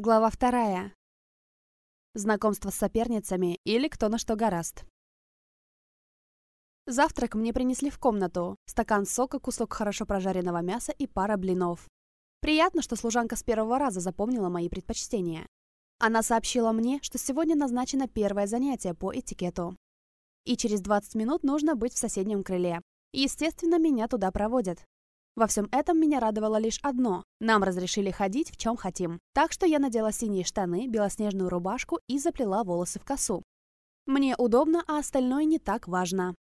Глава вторая. Знакомство с соперницами или кто на что гораст. Завтрак мне принесли в комнату. Стакан сока, кусок хорошо прожаренного мяса и пара блинов. Приятно, что служанка с первого раза запомнила мои предпочтения. Она сообщила мне, что сегодня назначено первое занятие по этикету. И через 20 минут нужно быть в соседнем крыле. Естественно, меня туда проводят. Во всем этом меня радовало лишь одно. Нам разрешили ходить в чем хотим. Так что я надела синие штаны, белоснежную рубашку и заплела волосы в косу. Мне удобно, а остальное не так важно.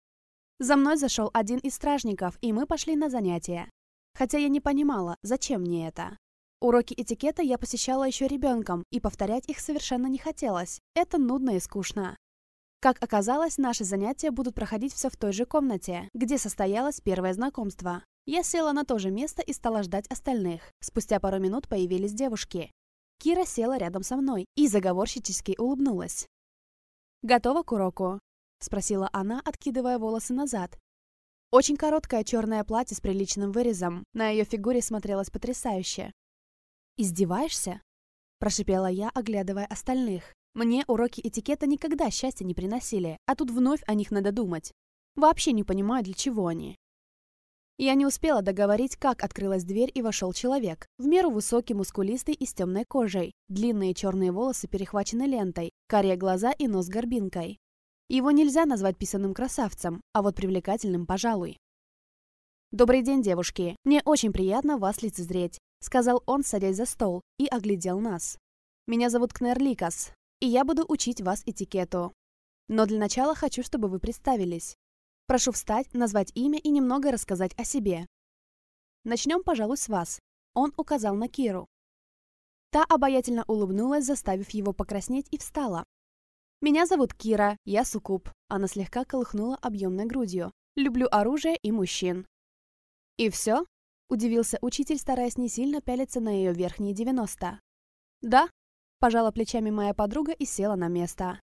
За мной зашел один из стражников, и мы пошли на занятия. Хотя я не понимала, зачем мне это. Уроки этикета я посещала еще ребенком, и повторять их совершенно не хотелось. Это нудно и скучно. Как оказалось, наши занятия будут проходить все в той же комнате, где состоялось первое знакомство. Я села на то же место и стала ждать остальных. Спустя пару минут появились девушки. Кира села рядом со мной и заговорщически улыбнулась. «Готова к уроку?» — спросила она, откидывая волосы назад. Очень короткое черное платье с приличным вырезом. На ее фигуре смотрелось потрясающе. «Издеваешься?» — прошипела я, оглядывая остальных. Мне уроки этикета никогда счастья не приносили, а тут вновь о них надо думать. Вообще не понимаю, для чего они. Я не успела договорить, как открылась дверь и вошел человек. В меру высокий, мускулистый и с темной кожей. Длинные черные волосы перехвачены лентой, карие глаза и нос горбинкой. Его нельзя назвать писаным красавцем, а вот привлекательным, пожалуй. «Добрый день, девушки. Мне очень приятно вас лицезреть», — сказал он, садясь за стол, и оглядел нас. «Меня зовут Кнер Ликас, и я буду учить вас этикету. Но для начала хочу, чтобы вы представились. Прошу встать, назвать имя и немного рассказать о себе. Начнем, пожалуй, с вас. Он указал на Киру. Та обаятельно улыбнулась, заставив его покраснеть, и встала. «Меня зовут Кира, я суккуб». Она слегка колыхнула объемной грудью. «Люблю оружие и мужчин». «И все?» – удивился учитель, стараясь не сильно пялиться на ее верхние 90. «Да», – пожала плечами моя подруга и села на место.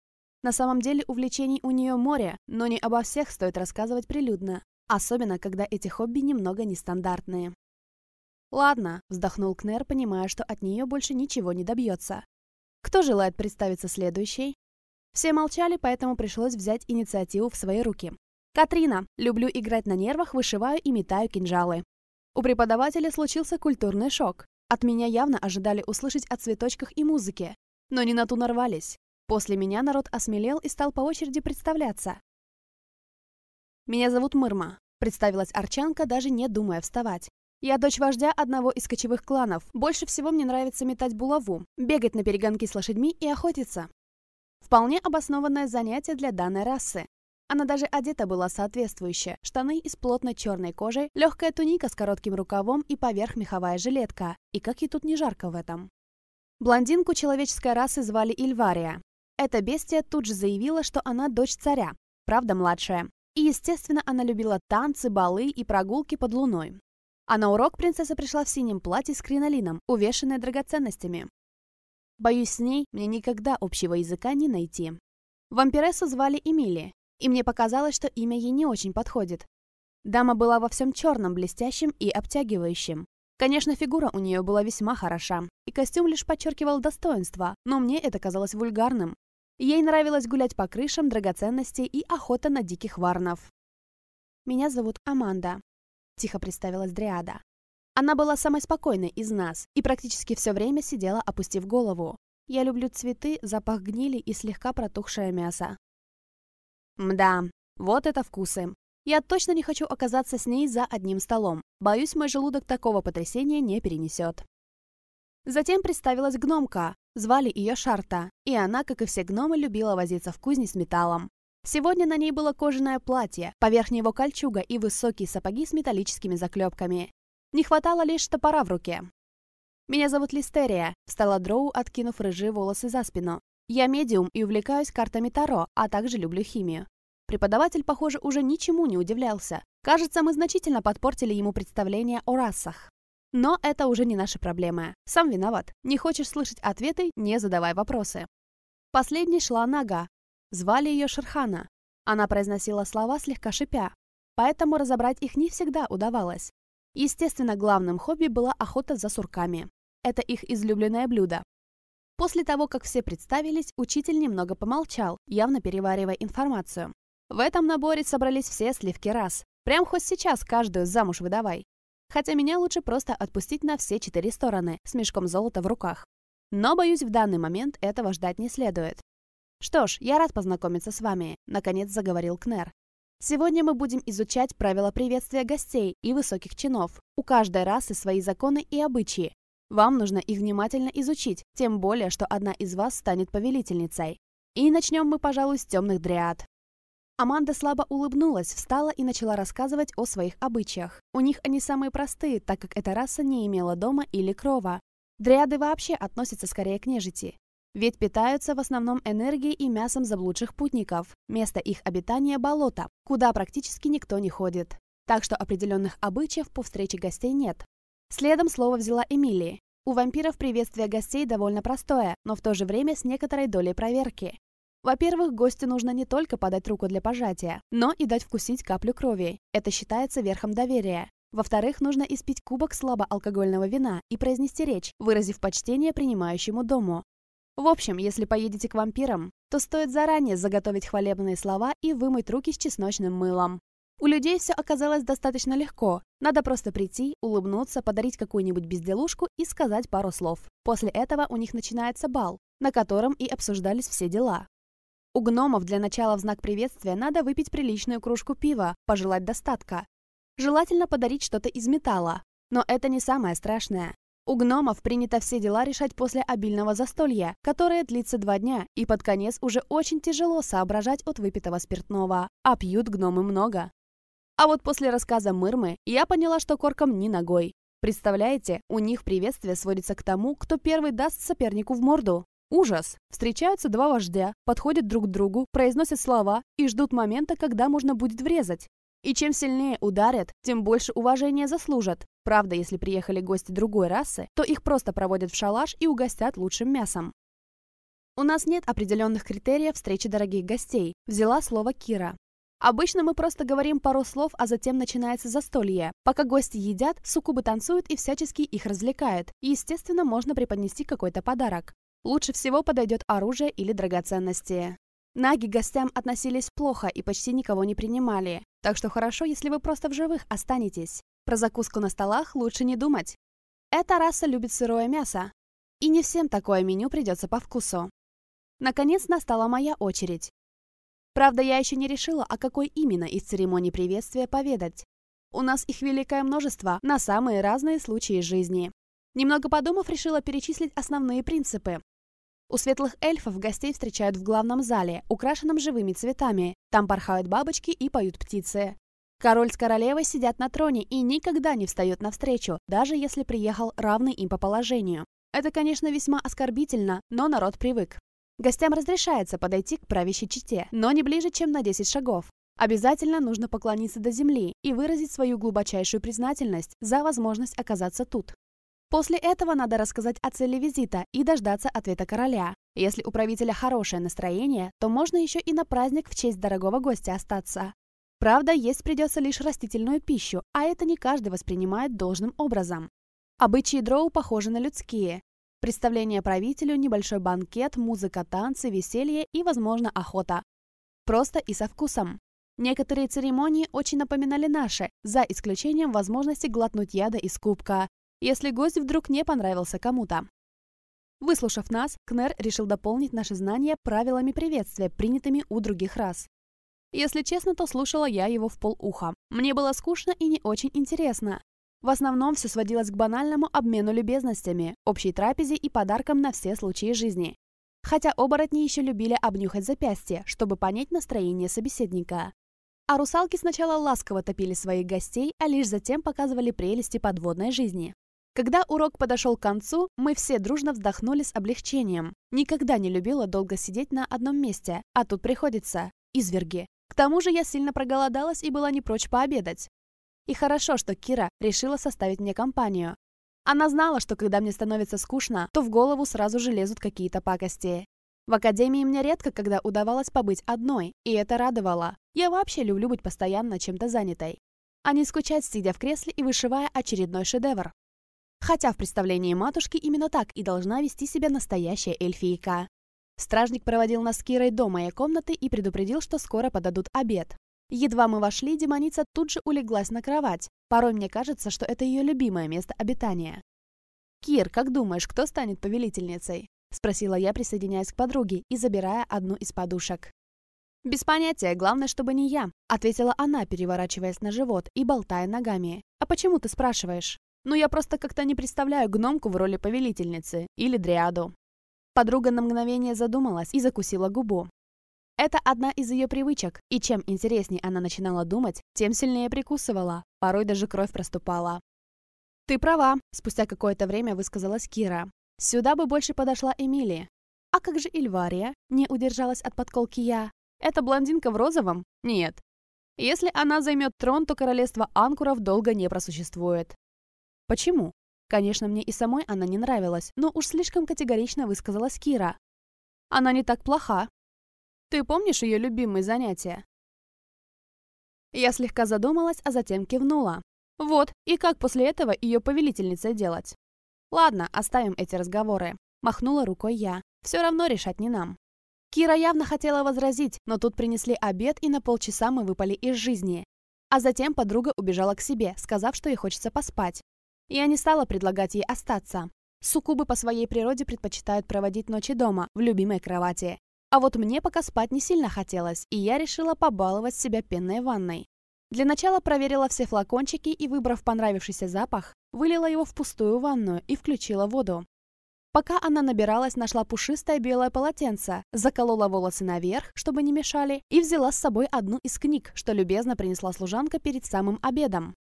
На самом деле увлечений у нее море, но не обо всех стоит рассказывать прилюдно, особенно когда эти хобби немного нестандартные. «Ладно», — вздохнул Кнер, понимая, что от нее больше ничего не добьется. «Кто желает представиться следующей?» Все молчали, поэтому пришлось взять инициативу в свои руки. «Катрина. Люблю играть на нервах, вышиваю и метаю кинжалы». У преподавателя случился культурный шок. От меня явно ожидали услышать о цветочках и музыке, но не на ту нарвались. После меня народ осмелел и стал по очереди представляться. «Меня зовут Мырма», — представилась Арчанка, даже не думая вставать. «Я дочь вождя одного из кочевых кланов. Больше всего мне нравится метать булаву, бегать на перегонки с лошадьми и охотиться». Вполне обоснованное занятие для данной расы. Она даже одета была соответствующе. Штаны из плотной черной кожи, легкая туника с коротким рукавом и поверх меховая жилетка. И как ей тут не жарко в этом. Блондинку человеческой расы звали Ильвария. Эта бестия тут же заявила, что она дочь царя, правда младшая. И, естественно, она любила танцы, балы и прогулки под луной. А на урок принцесса пришла в синем платье с кринолином, увешанной драгоценностями. Боюсь, с ней мне никогда общего языка не найти. Вампирессу звали Эмили, и мне показалось, что имя ей не очень подходит. Дама была во всем черном, блестящем и обтягивающем. Конечно, фигура у нее была весьма хороша, и костюм лишь подчеркивал достоинство, но мне это казалось вульгарным. Ей нравилось гулять по крышам, драгоценностей и охота на диких варнов. «Меня зовут Аманда», — тихо представилась Дриада. Она была самой спокойной из нас и практически все время сидела, опустив голову. Я люблю цветы, запах гнили и слегка протухшее мясо. Мда, вот это вкусы. Я точно не хочу оказаться с ней за одним столом. Боюсь, мой желудок такого потрясения не перенесет. Затем представилась гномка, Звали ее Шарта, и она, как и все гномы, любила возиться в кузне с металлом. Сегодня на ней было кожаное платье, поверх него кольчуга и высокие сапоги с металлическими заклепками. Не хватало лишь топора в руке. «Меня зовут Листерия», — встала Дроу, откинув рыжие волосы за спину. «Я медиум и увлекаюсь картами Таро, а также люблю химию». Преподаватель, похоже, уже ничему не удивлялся. Кажется, мы значительно подпортили ему представление о расах. Но это уже не наши проблемы. Сам виноват. Не хочешь слышать ответы – не задавай вопросы. Последней шла Нага. Звали ее Шерхана. Она произносила слова слегка шипя, поэтому разобрать их не всегда удавалось. Естественно, главным хобби была охота за сурками. Это их излюбленное блюдо. После того, как все представились, учитель немного помолчал, явно переваривая информацию. В этом наборе собрались все сливки раз. Прям хоть сейчас каждую замуж выдавай. Хотя меня лучше просто отпустить на все четыре стороны, с мешком золота в руках. Но, боюсь, в данный момент этого ждать не следует. «Что ж, я рад познакомиться с вами», — наконец заговорил Кнер. «Сегодня мы будем изучать правила приветствия гостей и высоких чинов. У каждой расы свои законы и обычаи. Вам нужно их внимательно изучить, тем более, что одна из вас станет повелительницей. И начнем мы, пожалуй, с темных дриад. Аманда слабо улыбнулась, встала и начала рассказывать о своих обычаях. У них они самые простые, так как эта раса не имела дома или крова. Дриады вообще относятся скорее к нежити. Ведь питаются в основном энергией и мясом заблудших путников. Место их обитания – болото, куда практически никто не ходит. Так что определенных обычаев по встрече гостей нет. Следом слово взяла Эмилия. У вампиров приветствие гостей довольно простое, но в то же время с некоторой долей проверки. Во-первых, гостю нужно не только подать руку для пожатия, но и дать вкусить каплю крови. Это считается верхом доверия. Во-вторых, нужно испить кубок слабоалкогольного вина и произнести речь, выразив почтение принимающему дому. В общем, если поедете к вампирам, то стоит заранее заготовить хвалебные слова и вымыть руки с чесночным мылом. У людей все оказалось достаточно легко. Надо просто прийти, улыбнуться, подарить какую-нибудь безделушку и сказать пару слов. После этого у них начинается бал, на котором и обсуждались все дела. У гномов для начала в знак приветствия надо выпить приличную кружку пива, пожелать достатка. Желательно подарить что-то из металла. Но это не самое страшное. У гномов принято все дела решать после обильного застолья, которое длится два дня, и под конец уже очень тяжело соображать от выпитого спиртного, а пьют гномы много. А вот после рассказа Мырмы я поняла, что корком ни ногой. Представляете, у них приветствие сводится к тому, кто первый даст сопернику в морду. Ужас! Встречаются два вождя, подходят друг к другу, произносят слова и ждут момента, когда можно будет врезать. И чем сильнее ударят, тем больше уважения заслужат. Правда, если приехали гости другой расы, то их просто проводят в шалаш и угостят лучшим мясом. У нас нет определенных критериев встречи дорогих гостей, взяла слово Кира. Обычно мы просто говорим пару слов, а затем начинается застолье. Пока гости едят, суккубы танцуют и всячески их развлекают. И, естественно, можно преподнести какой-то подарок. Лучше всего подойдет оружие или драгоценности. Наги гостям относились плохо и почти никого не принимали. Так что хорошо, если вы просто в живых останетесь. Про закуску на столах лучше не думать. Эта раса любит сырое мясо. И не всем такое меню придется по вкусу. Наконец настала моя очередь. Правда, я еще не решила, о какой именно из церемоний приветствия поведать. У нас их великое множество на самые разные случаи жизни. Немного подумав, решила перечислить основные принципы, у светлых эльфов гостей встречают в главном зале, украшенном живыми цветами. Там порхают бабочки и поют птицы. Король с королевой сидят на троне и никогда не встают навстречу, даже если приехал равный им по положению. Это, конечно, весьма оскорбительно, но народ привык. Гостям разрешается подойти к правящей чете, но не ближе, чем на 10 шагов. Обязательно нужно поклониться до земли и выразить свою глубочайшую признательность за возможность оказаться тут. После этого надо рассказать о цели визита и дождаться ответа короля. Если у правителя хорошее настроение, то можно еще и на праздник в честь дорогого гостя остаться. Правда, есть придется лишь растительную пищу, а это не каждый воспринимает должным образом. Обычаи дроу похожи на людские. Представление правителю, небольшой банкет, музыка, танцы, веселье и, возможно, охота. Просто и со вкусом. Некоторые церемонии очень напоминали наши, за исключением возможности глотнуть яда из кубка, если гость вдруг не понравился кому-то. Выслушав нас, Кнер решил дополнить наши знания правилами приветствия, принятыми у других рас. Если честно, то слушала я его в полуха. Мне было скучно и не очень интересно. В основном все сводилось к банальному обмену любезностями, общей трапезе и подаркам на все случаи жизни. Хотя оборотни еще любили обнюхать запястье, чтобы понять настроение собеседника. А русалки сначала ласково топили своих гостей, а лишь затем показывали прелести подводной жизни. Когда урок подошел к концу, мы все дружно вздохнули с облегчением. Никогда не любила долго сидеть на одном месте, а тут приходится. Изверги. К тому же я сильно проголодалась и была не прочь пообедать. И хорошо, что Кира решила составить мне компанию. Она знала, что когда мне становится скучно, то в голову сразу же лезут какие-то пакости. В академии мне редко когда удавалось побыть одной, и это радовало. Я вообще люблю быть постоянно чем-то занятой. А не скучать, сидя в кресле и вышивая очередной шедевр. Хотя в представлении матушки именно так и должна вести себя настоящая эльфийка. Стражник проводил нас с Кирой до моей комнаты и предупредил, что скоро подадут обед. Едва мы вошли, демоница тут же улеглась на кровать. Порой мне кажется, что это ее любимое место обитания. «Кир, как думаешь, кто станет повелительницей?» — спросила я, присоединяясь к подруге и забирая одну из подушек. «Без понятия, главное, чтобы не я», — ответила она, переворачиваясь на живот и болтая ногами. «А почему ты спрашиваешь?» «Ну, я просто как-то не представляю гномку в роли повелительницы или дриаду». Подруга на мгновение задумалась и закусила губу. Это одна из ее привычек, и чем интереснее она начинала думать, тем сильнее прикусывала, порой даже кровь проступала. «Ты права», — спустя какое-то время высказалась Кира. «Сюда бы больше подошла Эмилия». «А как же Ильвария?» — не удержалась от подколки я. «Это блондинка в розовом? Нет. Если она займет трон, то королевство Анкуров долго не просуществует». «Почему?» Конечно, мне и самой она не нравилась, но уж слишком категорично высказалась Кира. Она не так плоха. Ты помнишь ее любимые занятия? Я слегка задумалась, а затем кивнула. Вот, и как после этого ее повелительницей делать? Ладно, оставим эти разговоры. Махнула рукой я. Все равно решать не нам. Кира явно хотела возразить, но тут принесли обед, и на полчаса мы выпали из жизни. А затем подруга убежала к себе, сказав, что ей хочется поспать. Я не стала предлагать ей остаться. Суккубы по своей природе предпочитают проводить ночи дома, в любимой кровати. А вот мне пока спать не сильно хотелось, и я решила побаловать себя пенной ванной. Для начала проверила все флакончики и, выбрав понравившийся запах, вылила его в пустую ванную и включила воду. Пока она набиралась, нашла пушистое белое полотенце, заколола волосы наверх, чтобы не мешали, и взяла с собой одну из книг, что любезно принесла служанка перед самым обедом.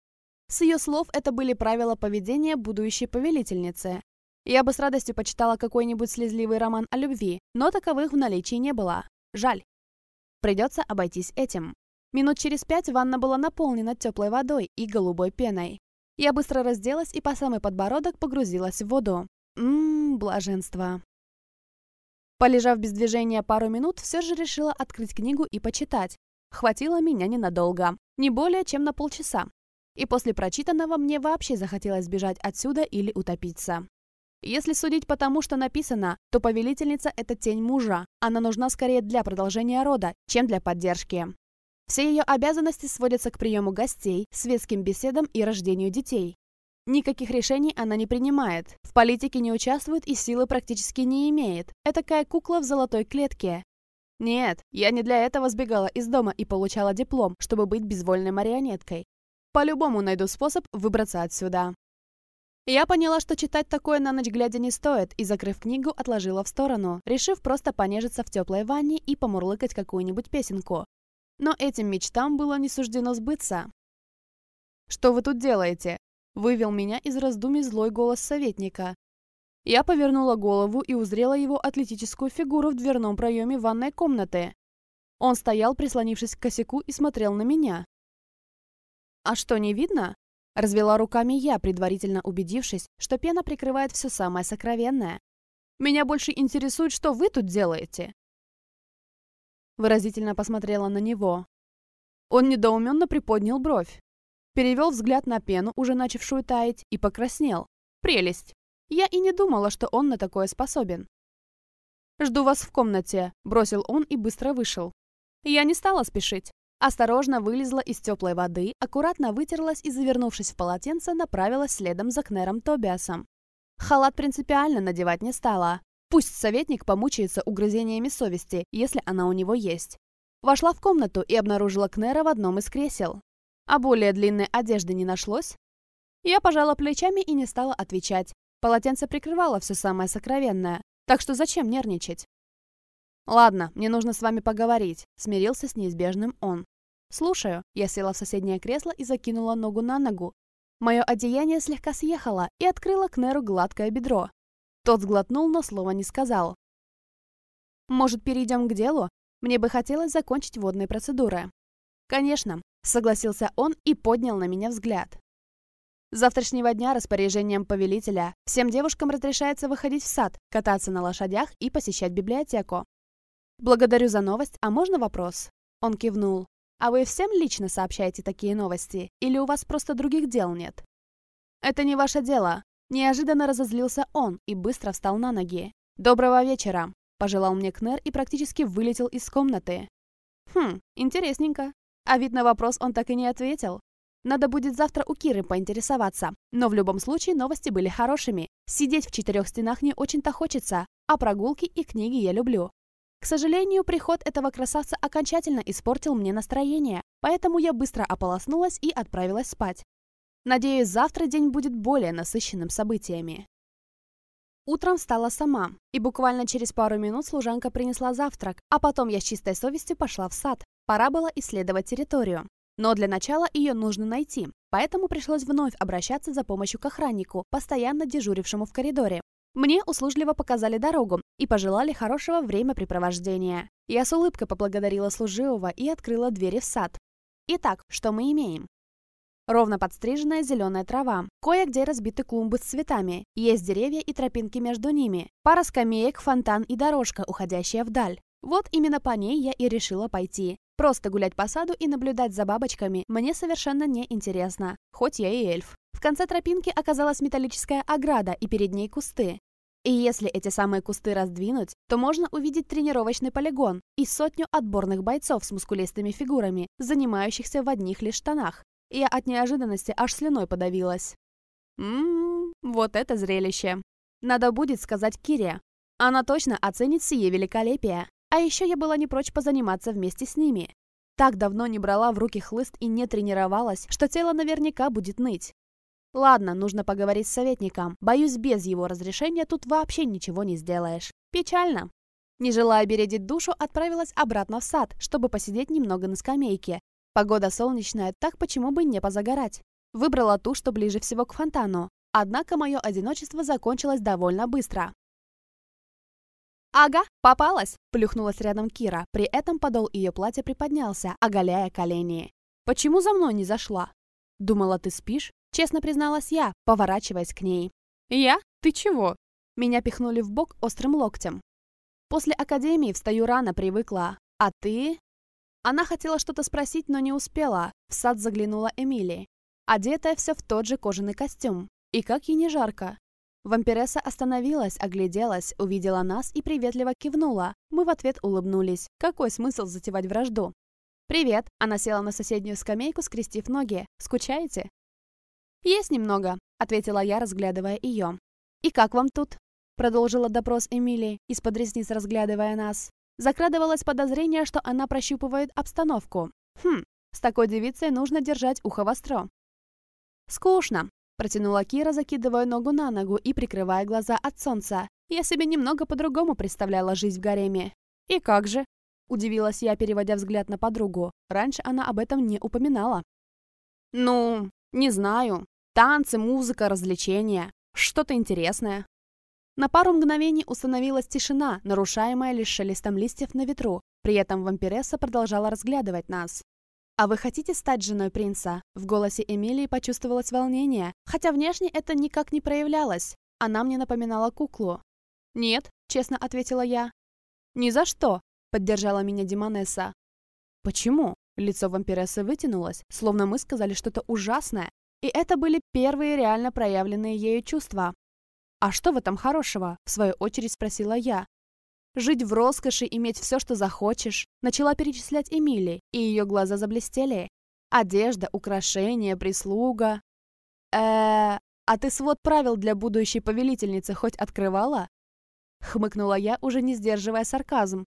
С ее слов это были правила поведения будущей повелительницы. Я бы с радостью почитала какой-нибудь слезливый роман о любви, но таковых в наличии не было. Жаль. Придется обойтись этим. Минут через пять ванна была наполнена теплой водой и голубой пеной. Я быстро разделась и по самый подбородок погрузилась в воду. Ммм, блаженство. Полежав без движения пару минут, все же решила открыть книгу и почитать. Хватило меня ненадолго. Не более чем на полчаса и после прочитанного мне вообще захотелось бежать отсюда или утопиться. Если судить по тому, что написано, то повелительница – это тень мужа. Она нужна скорее для продолжения рода, чем для поддержки. Все ее обязанности сводятся к приему гостей, светским беседам и рождению детей. Никаких решений она не принимает, в политике не участвует и силы практически не имеет. Это такая кукла в золотой клетке. Нет, я не для этого сбегала из дома и получала диплом, чтобы быть безвольной марионеткой. По-любому найду способ выбраться отсюда. Я поняла, что читать такое на ночь глядя не стоит, и, закрыв книгу, отложила в сторону, решив просто понежиться в теплой ванне и помурлыкать какую-нибудь песенку. Но этим мечтам было не суждено сбыться. «Что вы тут делаете?» — вывел меня из раздумий злой голос советника. Я повернула голову и узрела его атлетическую фигуру в дверном проеме ванной комнаты. Он стоял, прислонившись к косяку, и смотрел на меня. «А что, не видно?» Развела руками я, предварительно убедившись, что пена прикрывает все самое сокровенное. «Меня больше интересует, что вы тут делаете?» Выразительно посмотрела на него. Он недоуменно приподнял бровь. Перевел взгляд на пену, уже начавшую таять, и покраснел. Прелесть! Я и не думала, что он на такое способен. «Жду вас в комнате», — бросил он и быстро вышел. Я не стала спешить. Осторожно вылезла из теплой воды, аккуратно вытерлась и, завернувшись в полотенце, направилась следом за Кнером Тобиасом. Халат принципиально надевать не стала. Пусть советник помучается угрызениями совести, если она у него есть. Вошла в комнату и обнаружила Кнера в одном из кресел. А более длинной одежды не нашлось? Я пожала плечами и не стала отвечать. Полотенце прикрывало все самое сокровенное, так что зачем нервничать? «Ладно, мне нужно с вами поговорить», — смирился с неизбежным он. «Слушаю». Я села в соседнее кресло и закинула ногу на ногу. Мое одеяние слегка съехало и открыло к Неру гладкое бедро. Тот сглотнул, но слова не сказал. «Может, перейдем к делу? Мне бы хотелось закончить водные процедуры». «Конечно», — согласился он и поднял на меня взгляд. С завтрашнего дня распоряжением повелителя всем девушкам разрешается выходить в сад, кататься на лошадях и посещать библиотеку. «Благодарю за новость, а можно вопрос?» Он кивнул. «А вы всем лично сообщаете такие новости? Или у вас просто других дел нет?» «Это не ваше дело», Неожиданно разозлился он и быстро встал на ноги. «Доброго вечера!» – пожелал мне Кнер и практически вылетел из комнаты. Хм, интересненько. А ведь на вопрос он так и не ответил. Надо будет завтра у Киры поинтересоваться. Но в любом случае новости были хорошими. Сидеть в четырех стенах не очень-то хочется, а прогулки и книги я люблю. К сожалению, приход этого красавца окончательно испортил мне настроение, поэтому я быстро ополоснулась и отправилась спать. Надеюсь, завтра день будет более насыщенным событиями. Утром встала сама, и буквально через пару минут служанка принесла завтрак, а потом я с чистой совестью пошла в сад. Пора было исследовать территорию. Но для начала ее нужно найти, поэтому пришлось вновь обращаться за помощью к охраннику, постоянно дежурившему в коридоре. Мне услужливо показали дорогу и пожелали хорошего времяпрепровождения. Я с улыбкой поблагодарила служивого и открыла двери в сад. Итак, что мы имеем? Ровно подстриженная зеленая трава. Кое-где разбиты клумбы с цветами. Есть деревья и тропинки между ними. Пара скамеек, фонтан и дорожка, уходящая вдаль. Вот именно по ней я и решила пойти. Просто гулять по саду и наблюдать за бабочками мне совершенно не интересно, хоть я и эльф. В конце тропинки оказалась металлическая ограда и перед ней кусты. И если эти самые кусты раздвинуть, то можно увидеть тренировочный полигон и сотню отборных бойцов с мускулистыми фигурами, занимающихся в одних лишь штанах. Я от неожиданности аж слюной подавилась. Ммм, вот это зрелище. Надо будет сказать Кире. Она точно оценит сие великолепие. А еще я была не прочь позаниматься вместе с ними. Так давно не брала в руки хлыст и не тренировалась, что тело наверняка будет ныть. Ладно, нужно поговорить с советником. Боюсь, без его разрешения тут вообще ничего не сделаешь. Печально. Не желая бередить душу, отправилась обратно в сад, чтобы посидеть немного на скамейке. Погода солнечная, так почему бы не позагорать? Выбрала ту, что ближе всего к фонтану. Однако мое одиночество закончилось довольно быстро. «Ага, попалась!» – плюхнулась рядом Кира. При этом подол ее платья приподнялся, оголяя колени. «Почему за мной не зашла?» «Думала, ты спишь?» Честно призналась я, поворачиваясь к ней. «Я? Ты чего?» Меня пихнули в бок острым локтем. После академии встаю рано, привыкла. А ты? Она хотела что-то спросить, но не успела. В сад заглянула Эмили. Одетая все в тот же кожаный костюм. И как ей не жарко. Вампиресса остановилась, огляделась, увидела нас и приветливо кивнула. Мы в ответ улыбнулись. Какой смысл затевать вражду? «Привет!» Она села на соседнюю скамейку, скрестив ноги. «Скучаете?» «Есть немного», — ответила я, разглядывая ее. «И как вам тут?» — продолжила допрос Эмили, из-под ресниц разглядывая нас. Закрадывалось подозрение, что она прощупывает обстановку. Хм, с такой девицей нужно держать ухо востро. «Скучно», — протянула Кира, закидывая ногу на ногу и прикрывая глаза от солнца. «Я себе немного по-другому представляла жизнь в гареме». «И как же?» — удивилась я, переводя взгляд на подругу. Раньше она об этом не упоминала. «Ну, не знаю. Танцы, музыка, развлечения. Что-то интересное. На пару мгновений установилась тишина, нарушаемая лишь шелестом листьев на ветру. При этом вампиресса продолжала разглядывать нас. «А вы хотите стать женой принца?» В голосе Эмилии почувствовалось волнение, хотя внешне это никак не проявлялось. Она мне напоминала куклу. «Нет», — честно ответила я. «Ни за что», — поддержала меня Димонесса. «Почему?» Лицо вампирессы вытянулось, словно мы сказали что-то ужасное. И это были первые реально проявленные ею чувства. «А что в этом хорошего?» – в свою очередь спросила я. «Жить в роскоши, иметь все, что захочешь», – начала перечислять Эмили, и ее глаза заблестели. «Одежда, украшения, прислуга». э а ты свод правил для будущей повелительницы хоть открывала?» Хмыкнула я, уже не сдерживая сарказм.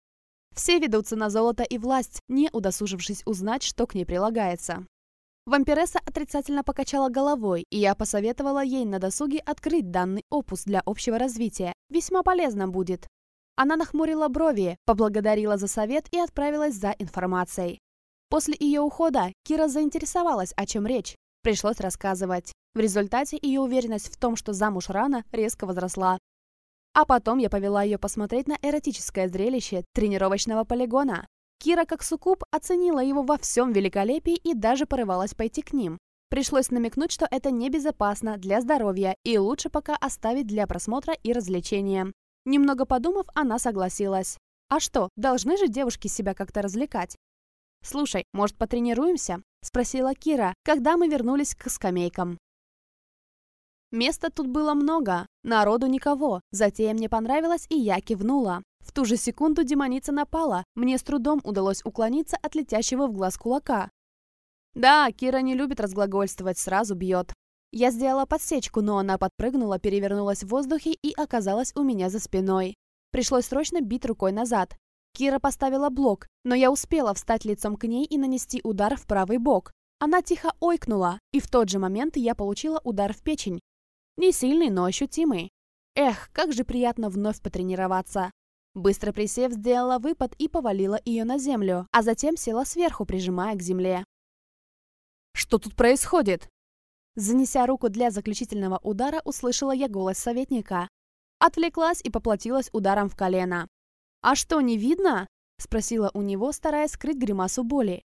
Все ведутся на золото и власть, не удосужившись узнать, что к ней прилагается. Вампиресса отрицательно покачала головой, и я посоветовала ей на досуге открыть данный опус для общего развития. Весьма полезно будет. Она нахмурила брови, поблагодарила за совет и отправилась за информацией. После ее ухода Кира заинтересовалась, о чем речь. Пришлось рассказывать. В результате ее уверенность в том, что замуж рано, резко возросла. А потом я повела ее посмотреть на эротическое зрелище тренировочного полигона. Кира, как суккуб, оценила его во всем великолепии и даже порывалась пойти к ним. Пришлось намекнуть, что это небезопасно для здоровья и лучше пока оставить для просмотра и развлечения. Немного подумав, она согласилась. А что, должны же девушки себя как-то развлекать? «Слушай, может, потренируемся?» – спросила Кира, когда мы вернулись к скамейкам. Места тут было много, народу никого. Затея мне понравилась, и я кивнула. В ту же секунду демоница напала. Мне с трудом удалось уклониться от летящего в глаз кулака. Да, Кира не любит разглагольствовать, сразу бьет. Я сделала подсечку, но она подпрыгнула, перевернулась в воздухе и оказалась у меня за спиной. Пришлось срочно бить рукой назад. Кира поставила блок, но я успела встать лицом к ней и нанести удар в правый бок. Она тихо ойкнула, и в тот же момент я получила удар в печень. Не сильный, но ощутимый. Эх, как же приятно вновь потренироваться. Быстро присев, сделала выпад и повалила ее на землю, а затем села сверху, прижимая к земле. «Что тут происходит?» Занеся руку для заключительного удара, услышала я голос советника. Отвлеклась и поплатилась ударом в колено. «А что, не видно?» – спросила у него, стараясь скрыть гримасу боли.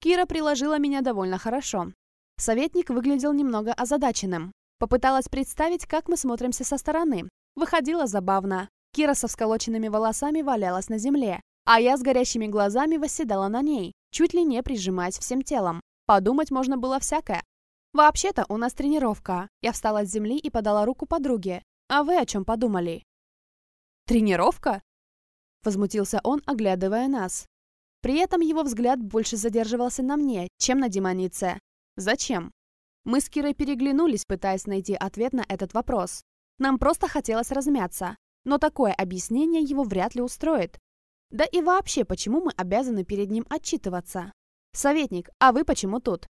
Кира приложила меня довольно хорошо. Советник выглядел немного озадаченным. Попыталась представить, как мы смотримся со стороны. Выходило забавно. Кира со всколоченными волосами валялась на земле, а я с горящими глазами восседала на ней, чуть ли не прижимаясь всем телом. Подумать можно было всякое. «Вообще-то у нас тренировка». Я встала с земли и подала руку подруге. «А вы о чем подумали?» «Тренировка?» Возмутился он, оглядывая нас. При этом его взгляд больше задерживался на мне, чем на демонице. «Зачем?» Мы с Кирой переглянулись, пытаясь найти ответ на этот вопрос. Нам просто хотелось размяться. Но такое объяснение его вряд ли устроит. Да и вообще, почему мы обязаны перед ним отчитываться? «Советник, а вы почему тут?»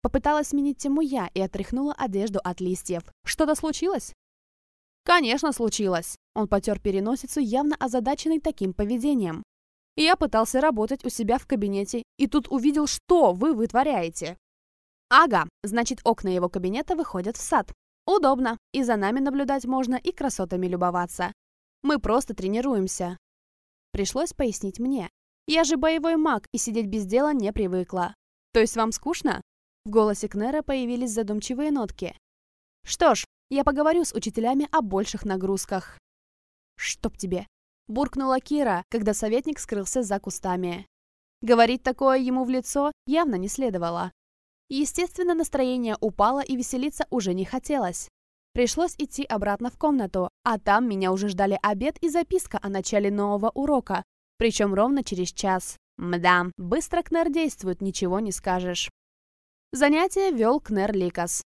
Попыталась сменить тему я и отряхнула одежду от листьев. «Что-то случилось?» «Конечно, случилось!» Он потер переносицу, явно озадаченный таким поведением. «Я пытался работать у себя в кабинете, и тут увидел, что вы вытворяете!» «Ага, значит, окна его кабинета выходят в сад. Удобно, и за нами наблюдать можно, и красотами любоваться. Мы просто тренируемся». Пришлось пояснить мне. Я же боевой маг и сидеть без дела не привыкла. То есть вам скучно? В голосе Кнера появились задумчивые нотки. Что ж, я поговорю с учителями о больших нагрузках. Чтоб тебе. Буркнула Кира, когда советник скрылся за кустами. Говорить такое ему в лицо явно не следовало. Естественно, настроение упало и веселиться уже не хотелось. Пришлось идти обратно в комнату, а там меня уже ждали обед и записка о начале нового урока, причем ровно через час. Мда, быстро Кнер действует, ничего не скажешь. Занятие вел Кнер Ликас.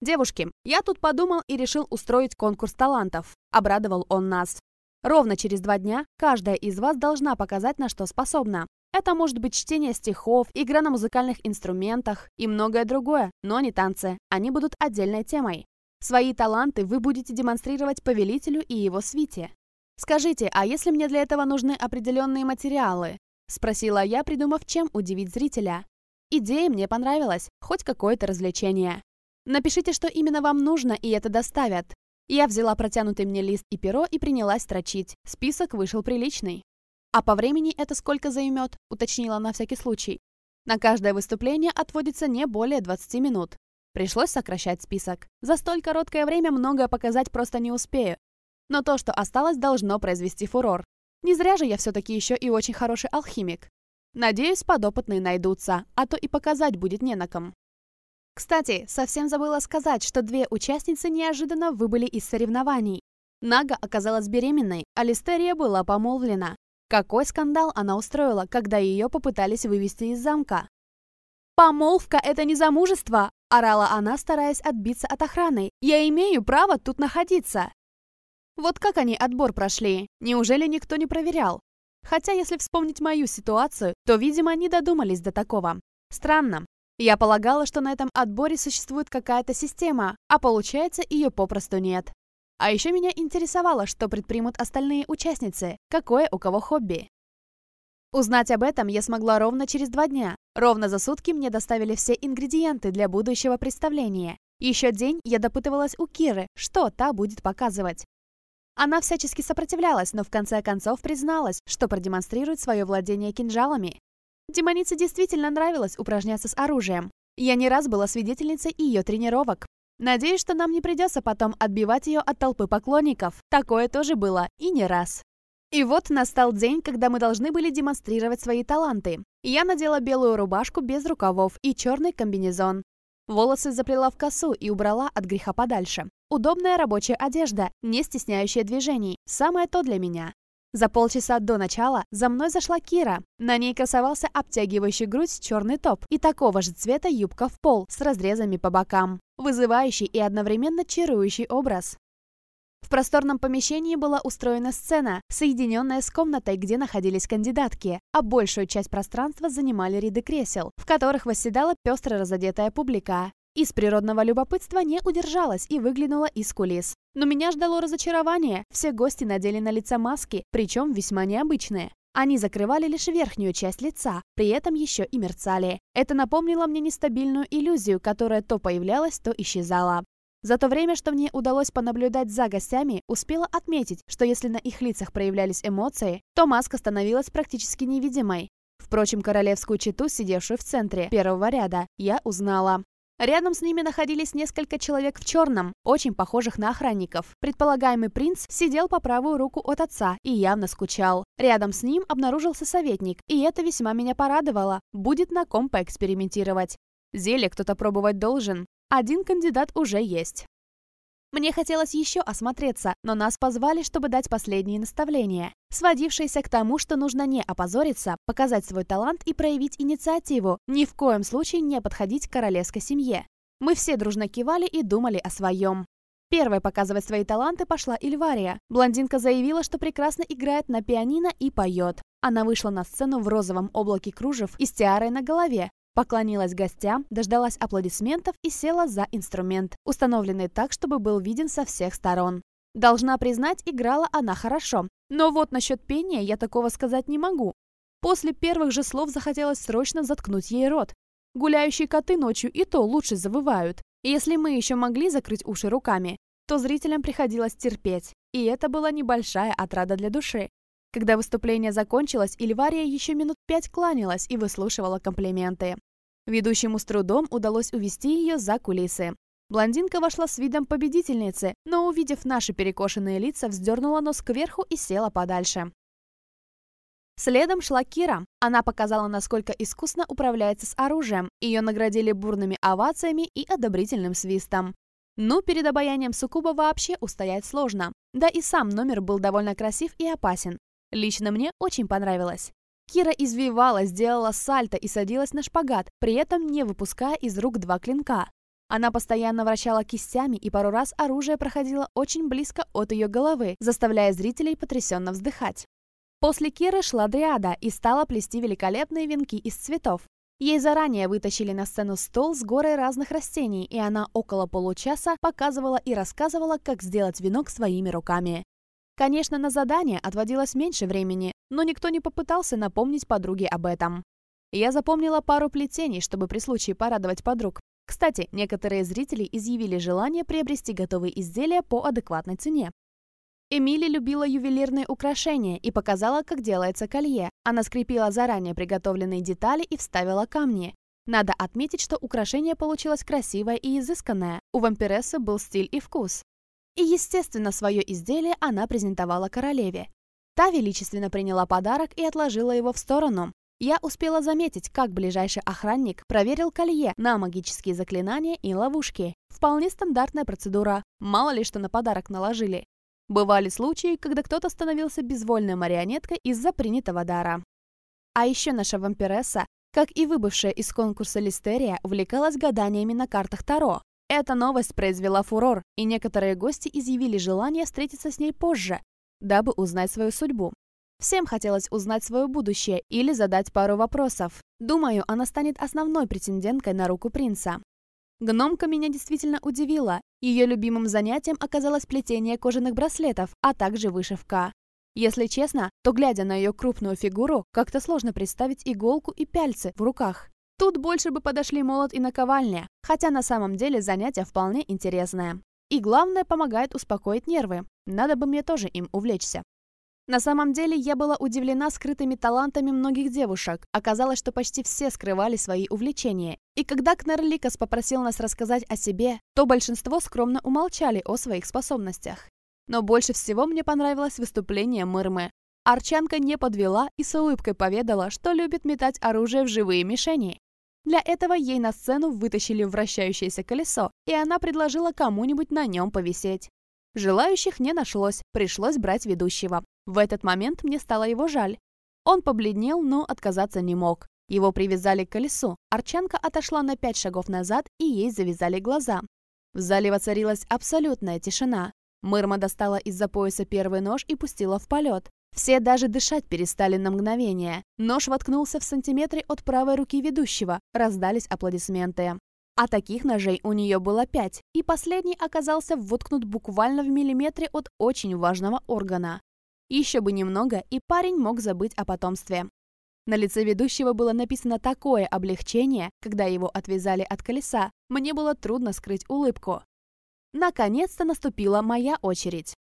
«Девушки, я тут подумал и решил устроить конкурс талантов», — обрадовал он нас. «Ровно через два дня каждая из вас должна показать, на что способна. Это может быть чтение стихов, игра на музыкальных инструментах и многое другое, но не танцы. Они будут отдельной темой. Свои таланты вы будете демонстрировать повелителю и его свите. «Скажите, а если мне для этого нужны определенные материалы?» – спросила я, придумав, чем удивить зрителя. Идея мне понравилась, хоть какое-то развлечение. Напишите, что именно вам нужно, и это доставят. Я взяла протянутый мне лист и перо и принялась строчить. Список вышел приличный. «А по времени это сколько займет?» – уточнила на всякий случай. На каждое выступление отводится не более 20 минут. Пришлось сокращать список. За столь короткое время многое показать просто не успею. Но то, что осталось, должно произвести фурор. Не зря же я все-таки еще и очень хороший алхимик. Надеюсь, подопытные найдутся, а то и показать будет не на ком. Кстати, совсем забыла сказать, что две участницы неожиданно выбыли из соревнований. Нага оказалась беременной, а Листерия была помолвлена. Какой скандал она устроила, когда ее попытались вывести из замка? «Помолвка — это не замужество!» – орала она, стараясь отбиться от охраны. «Я имею право тут находиться!» Вот как они отбор прошли? Неужели никто не проверял? Хотя, если вспомнить мою ситуацию, то, видимо, не додумались до такого. Странно. Я полагала, что на этом отборе существует какая-то система, а получается, ее попросту нет. А еще меня интересовало, что предпримут остальные участницы, какое у кого хобби. Узнать об этом я смогла ровно через два дня. Ровно за сутки мне доставили все ингредиенты для будущего представления. Еще день я допытывалась у Киры, что та будет показывать. Она всячески сопротивлялась, но в конце концов призналась, что продемонстрирует свое владение кинжалами. Демонице действительно нравилось упражняться с оружием. Я не раз была свидетельницей ее тренировок. Надеюсь, что нам не придется потом отбивать ее от толпы поклонников. Такое тоже было, и не раз. И вот настал день, когда мы должны были демонстрировать свои таланты. Я надела белую рубашку без рукавов и черный комбинезон. Волосы заплела в косу и убрала от греха подальше. Удобная рабочая одежда, не стесняющая движений. Самое то для меня. За полчаса до начала за мной зашла Кира. На ней красовался обтягивающий грудь черный топ и такого же цвета юбка в пол с разрезами по бокам. Вызывающий и одновременно чарующий образ. В просторном помещении была устроена сцена, соединенная с комнатой, где находились кандидатки, а большую часть пространства занимали ряды кресел, в которых восседала пестро разодетая публика. Из природного любопытства не удержалась и выглянула из кулис. Но меня ждало разочарование. Все гости надели на лица маски, причем весьма необычные. Они закрывали лишь верхнюю часть лица, при этом еще и мерцали. Это напомнило мне нестабильную иллюзию, которая то появлялась, то исчезала. За то время, что мне удалось понаблюдать за гостями, успела отметить, что если на их лицах проявлялись эмоции, то маска становилась практически невидимой. Впрочем, королевскую читу, сидевшую в центре первого ряда, я узнала. Рядом с ними находились несколько человек в черном, очень похожих на охранников. Предполагаемый принц сидел по правую руку от отца и явно скучал. Рядом с ним обнаружился советник, и это весьма меня порадовало. Будет на ком поэкспериментировать. Зелье кто-то пробовать должен. Один кандидат уже есть. Мне хотелось еще осмотреться, но нас позвали, чтобы дать последние наставления, сводившиеся к тому, что нужно не опозориться, показать свой талант и проявить инициативу, ни в коем случае не подходить к королевской семье. Мы все дружно кивали и думали о своем. Первой показывать свои таланты пошла Ильвария. Блондинка заявила, что прекрасно играет на пианино и поет. Она вышла на сцену в розовом облаке кружев и с тиарой на голове, Поклонилась гостям, дождалась аплодисментов и села за инструмент, установленный так, чтобы был виден со всех сторон. Должна признать, играла она хорошо. Но вот насчет пения я такого сказать не могу. После первых же слов захотелось срочно заткнуть ей рот. Гуляющие коты ночью и то лучше завывают. Если мы еще могли закрыть уши руками, то зрителям приходилось терпеть. И это была небольшая отрада для души. Когда выступление закончилось, Ильвария еще минут пять кланялась и выслушивала комплименты. Ведущему с трудом удалось увести ее за кулисы. Блондинка вошла с видом победительницы, но, увидев наши перекошенные лица, вздернула нос кверху и села подальше. Следом шла Кира. Она показала, насколько искусно управляется с оружием. Ее наградили бурными овациями и одобрительным свистом. Ну, перед обаянием Сукуба вообще устоять сложно. Да и сам номер был довольно красив и опасен. Лично мне очень понравилось. Кира извивалась, делала сальто и садилась на шпагат, при этом не выпуская из рук два клинка. Она постоянно вращала кистями, и пару раз оружие проходило очень близко от ее головы, заставляя зрителей потрясенно вздыхать. После Киры шла Дриада и стала плести великолепные венки из цветов. Ей заранее вытащили на сцену стол с горой разных растений, и она около получаса показывала и рассказывала, как сделать венок своими руками. Конечно, на задание отводилось меньше времени, но никто не попытался напомнить подруге об этом. Я запомнила пару плетений, чтобы при случае порадовать подруг. Кстати, некоторые зрители изъявили желание приобрести готовые изделия по адекватной цене. Эмили любила ювелирные украшения и показала, как делается колье. Она скрепила заранее приготовленные детали и вставила камни. Надо отметить, что украшение получилось красивое и изысканное. У вампирессы был стиль и вкус. И, естественно, свое изделие она презентовала королеве. Та величественно приняла подарок и отложила его в сторону. Я успела заметить, как ближайший охранник проверил колье на магические заклинания и ловушки. Вполне стандартная процедура, мало ли что на подарок наложили. Бывали случаи, когда кто-то становился безвольной марионеткой из-за принятого дара. А еще наша вампиресса, как и выбывшая из конкурса Листерия, увлекалась гаданиями на картах Таро. Эта новость произвела фурор, и некоторые гости изъявили желание встретиться с ней позже, дабы узнать свою судьбу. Всем хотелось узнать свое будущее или задать пару вопросов. Думаю, она станет основной претенденткой на руку принца. Гномка меня действительно удивила. Ее любимым занятием оказалось плетение кожаных браслетов, а также вышивка. Если честно, то глядя на ее крупную фигуру, как-то сложно представить иголку и пяльцы в руках. Тут больше бы подошли молот и наковальня, хотя на самом деле занятие вполне интересное. И главное, помогает успокоить нервы. Надо бы мне тоже им увлечься. На самом деле, я была удивлена скрытыми талантами многих девушек. Оказалось, что почти все скрывали свои увлечения. И когда Кнерликас попросил нас рассказать о себе, то большинство скромно умолчали о своих способностях. Но больше всего мне понравилось выступление Мырмы. Арчанка не подвела и с улыбкой поведала, что любит метать оружие в живые мишени. Для этого ей на сцену вытащили вращающееся колесо, и она предложила кому-нибудь на нем повисеть. Желающих не нашлось, пришлось брать ведущего. В этот момент мне стало его жаль. Он побледнел, но отказаться не мог. Его привязали к колесу, Арчанка отошла на пять шагов назад, и ей завязали глаза. В зале воцарилась абсолютная тишина. Мырма достала из-за пояса первый нож и пустила в полет. Все даже дышать перестали на мгновение. Нож воткнулся в сантиметре от правой руки ведущего. Раздались аплодисменты. А таких ножей у нее было пять, и последний оказался воткнут буквально в миллиметре от очень важного органа. Еще бы немного, и парень мог забыть о потомстве. На лице ведущего было написано такое облегчение, когда его отвязали от колеса, мне было трудно скрыть улыбку. Наконец-то наступила моя очередь.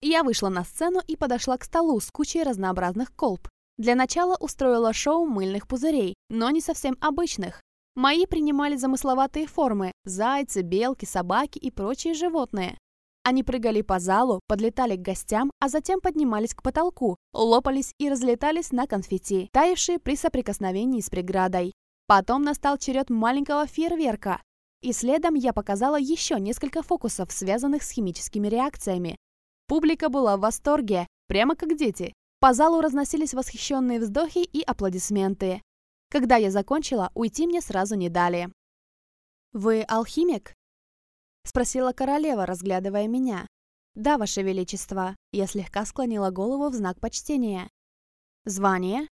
Я вышла на сцену и подошла к столу с кучей разнообразных колб. Для начала устроила шоу мыльных пузырей, но не совсем обычных. Мои принимали замысловатые формы – зайцы, белки, собаки и прочие животные. Они прыгали по залу, подлетали к гостям, а затем поднимались к потолку, лопались и разлетались на конфетти, таявшие при соприкосновении с преградой. Потом настал черед маленького фейерверка. И следом я показала еще несколько фокусов, связанных с химическими реакциями, Публика была в восторге, прямо как дети. По залу разносились восхищенные вздохи и аплодисменты. Когда я закончила, уйти мне сразу не дали. «Вы алхимик?» — спросила королева, разглядывая меня. «Да, ваше величество». Я слегка склонила голову в знак почтения. «Звание?»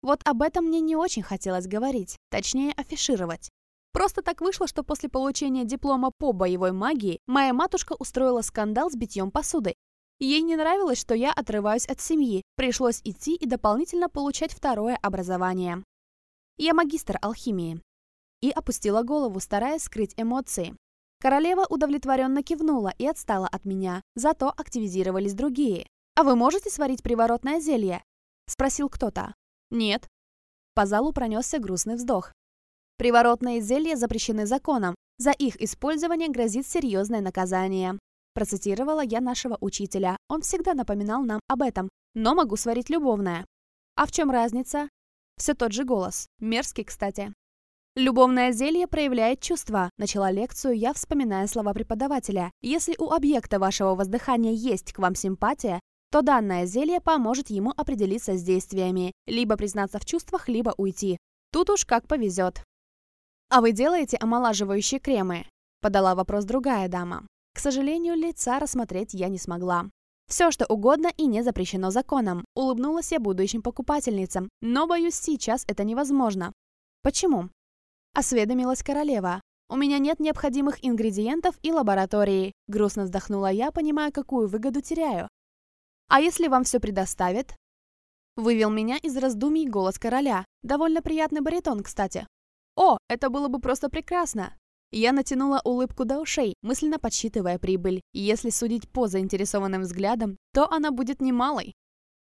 Вот об этом мне не очень хотелось говорить, точнее афишировать. Просто так вышло, что после получения диплома по боевой магии моя матушка устроила скандал с битьем посуды, Ей не нравилось, что я отрываюсь от семьи, пришлось идти и дополнительно получать второе образование. Я магистр алхимии. И опустила голову, стараясь скрыть эмоции. Королева удовлетворенно кивнула и отстала от меня, зато активизировались другие. «А вы можете сварить приворотное зелье?» – спросил кто-то. «Нет». По залу пронесся грустный вздох. Приворотные зелья запрещены законом. За их использование грозит серьезное наказание. Процитировала я нашего учителя. Он всегда напоминал нам об этом. Но могу сварить любовное. А в чем разница? Все тот же голос. Мерзкий, кстати. Любовное зелье проявляет чувства. Начала лекцию я, вспоминая слова преподавателя. Если у объекта вашего воздыхания есть к вам симпатия, то данное зелье поможет ему определиться с действиями, либо признаться в чувствах, либо уйти. Тут уж как повезет. «А вы делаете омолаживающие кремы?» – подала вопрос другая дама. К сожалению, лица рассмотреть я не смогла. Все, что угодно и не запрещено законом. Улыбнулась я будущим покупательницам, но, боюсь, сейчас это невозможно. Почему? Осведомилась королева. У меня нет необходимых ингредиентов и лаборатории. Грустно вздохнула я, понимая, какую выгоду теряю. А если вам все предоставят? Вывел меня из раздумий голос короля. Довольно приятный баритон, кстати. О, это было бы просто прекрасно. Я натянула улыбку до ушей, мысленно подсчитывая прибыль. Если судить по заинтересованным взглядам, то она будет немалой.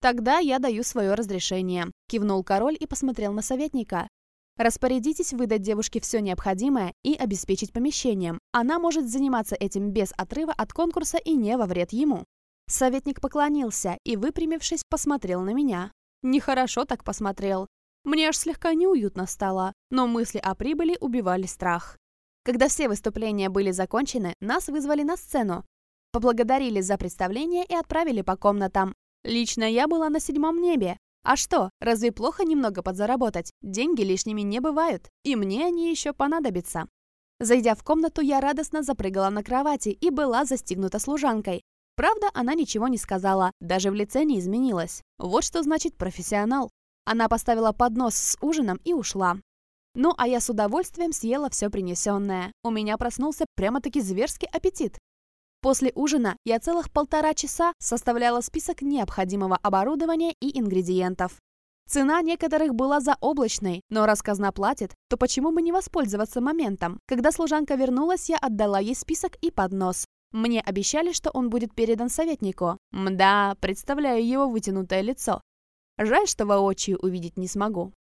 «Тогда я даю свое разрешение», – кивнул король и посмотрел на советника. «Распорядитесь выдать девушке все необходимое и обеспечить помещением. Она может заниматься этим без отрыва от конкурса и не во вред ему». Советник поклонился и, выпрямившись, посмотрел на меня. Нехорошо так посмотрел. Мне аж слегка неуютно стало, но мысли о прибыли убивали страх. Когда все выступления были закончены, нас вызвали на сцену, поблагодарили за представление и отправили по комнатам. Лично я была на седьмом небе. А что, разве плохо немного подзаработать? Деньги лишними не бывают, и мне они еще понадобятся. Зайдя в комнату, я радостно запрыгала на кровати и была застигнута служанкой. Правда, она ничего не сказала, даже в лице не изменилась. Вот что значит профессионал. Она поставила поднос с ужином и ушла. Ну, а я с удовольствием съела все принесенное. У меня проснулся прямо-таки зверский аппетит. После ужина я целых полтора часа составляла список необходимого оборудования и ингредиентов. Цена некоторых была заоблачной, но раз казна платит, то почему бы не воспользоваться моментом? Когда служанка вернулась, я отдала ей список и поднос. Мне обещали, что он будет передан советнику. Мда, представляю его вытянутое лицо. Жаль, что воочию увидеть не смогу.